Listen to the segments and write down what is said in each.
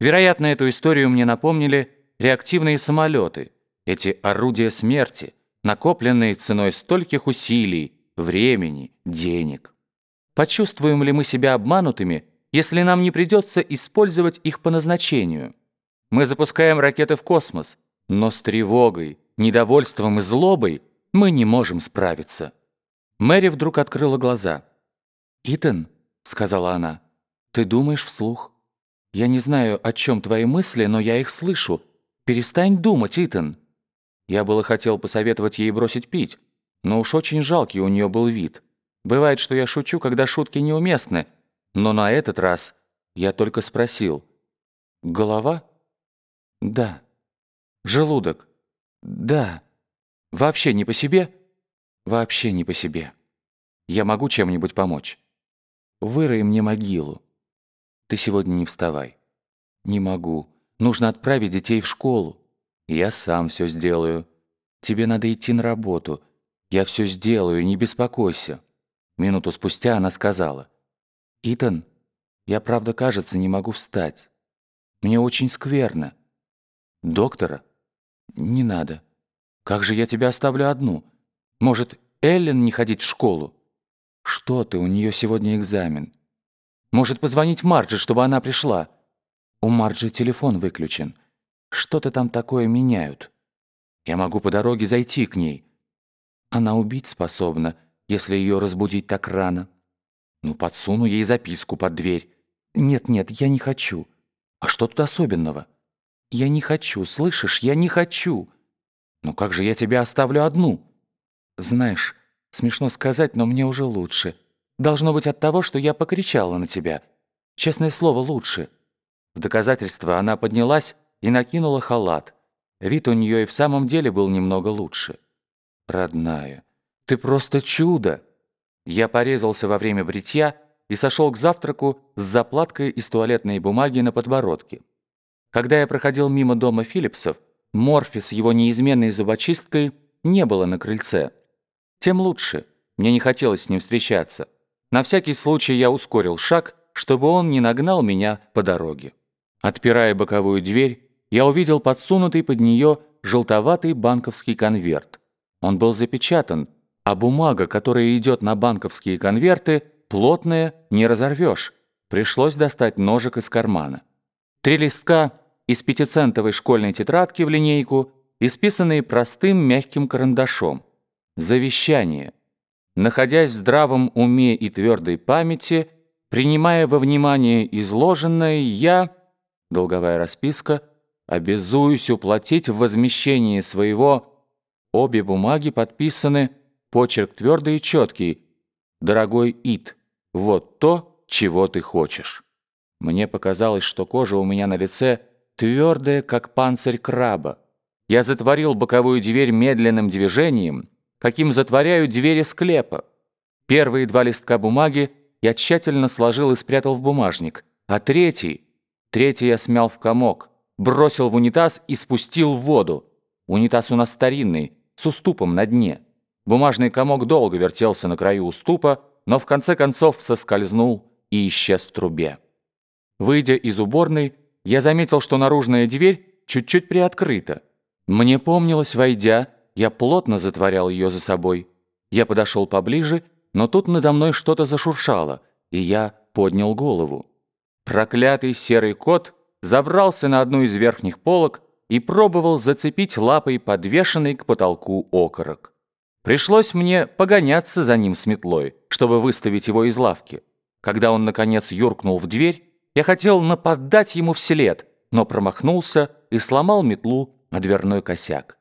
Вероятно, эту историю мне напомнили реактивные самолеты, эти орудия смерти, накопленные ценой стольких усилий, времени, денег. Почувствуем ли мы себя обманутыми, если нам не придется использовать их по назначению? Мы запускаем ракеты в космос, но с тревогой, недовольством и злобой мы не можем справиться. Мэри вдруг открыла глаза. «Итан», — сказала она, — «ты думаешь вслух. Я не знаю, о чем твои мысли, но я их слышу. Перестань думать, Итан». Я было хотел посоветовать ей бросить пить, но уж очень жалкий у нее был вид. Бывает, что я шучу, когда шутки неуместны, но на этот раз я только спросил. «Голова?» «Да». «Желудок?» «Да». «Вообще не по себе?» «Вообще не по себе. Я могу чем-нибудь помочь?» «Вырой мне могилу». «Ты сегодня не вставай». «Не могу. Нужно отправить детей в школу». «Я сам все сделаю». «Тебе надо идти на работу. Я все сделаю, не беспокойся». Минуту спустя она сказала. «Итан, я правда, кажется, не могу встать. Мне очень скверно». «Доктора?» «Не надо. Как же я тебя оставлю одну? Может, Эллен не ходить в школу?» «Что ты, у нее сегодня экзамен. Может, позвонить Марджи, чтобы она пришла?» «У Марджи телефон выключен. Что-то там такое меняют. Я могу по дороге зайти к ней. Она убить способна, если ее разбудить так рано. Ну, подсуну ей записку под дверь. Нет-нет, я не хочу. А что тут особенного? Я не хочу, слышишь, я не хочу. Ну как же я тебя оставлю одну? Знаешь, смешно сказать, но мне уже лучше. Должно быть от того, что я покричала на тебя. Честное слово, лучше. В доказательство она поднялась и накинула халат. Вид у нее и в самом деле был немного лучше. «Родная, ты просто чудо!» Я порезался во время бритья и сошел к завтраку с заплаткой из туалетной бумаги на подбородке. Когда я проходил мимо дома Филлипсов, Морфи с его неизменной зубочисткой не было на крыльце. Тем лучше, мне не хотелось с ним встречаться. На всякий случай я ускорил шаг, чтобы он не нагнал меня по дороге. Отпирая боковую дверь, я увидел подсунутый под нее желтоватый банковский конверт. Он был запечатан, а бумага, которая идет на банковские конверты, плотная, не разорвешь. Пришлось достать ножик из кармана. Три листка из пятицентовой школьной тетрадки в линейку, исписанные простым мягким карандашом. Завещание. Находясь в здравом уме и твердой памяти, принимая во внимание изложенное, я, долговая расписка, обязуюсь уплатить в возмещении своего... Обе бумаги подписаны, почерк твердый и четкий. Дорогой Ит, вот то, чего ты хочешь. Мне показалось, что кожа у меня на лице твердая, как панцирь краба. Я затворил боковую дверь медленным движением, каким затворяю двери склепа. Первые два листка бумаги я тщательно сложил и спрятал в бумажник, а третий... Третий я смял в комок бросил в унитаз и спустил в воду. Унитаз у нас старинный, с уступом на дне. Бумажный комок долго вертелся на краю уступа, но в конце концов соскользнул и исчез в трубе. Выйдя из уборной, я заметил, что наружная дверь чуть-чуть приоткрыта. Мне помнилось, войдя, я плотно затворял ее за собой. Я подошел поближе, но тут надо мной что-то зашуршало, и я поднял голову. Проклятый серый кот забрался на одну из верхних полок и пробовал зацепить лапой подвешенный к потолку окорок. Пришлось мне погоняться за ним с метлой, чтобы выставить его из лавки. Когда он, наконец, юркнул в дверь, я хотел нападать ему вслед, но промахнулся и сломал метлу на дверной косяк.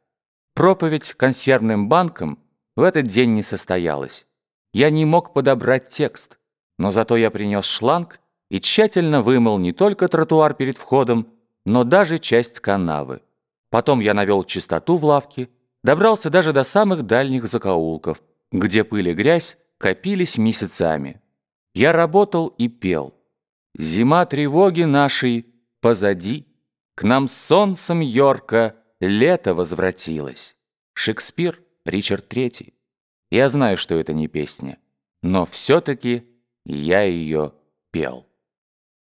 Проповедь консервным банкам в этот день не состоялась. Я не мог подобрать текст, но зато я принес шланг и тщательно вымыл не только тротуар перед входом, но даже часть канавы. Потом я навел чистоту в лавке, добрался даже до самых дальних закоулков, где пыль и грязь копились месяцами. Я работал и пел. Зима тревоги нашей позади, К нам солнцем Йорка лето возвратилось. Шекспир, Ричард III. Я знаю, что это не песня, но все-таки я ее пел.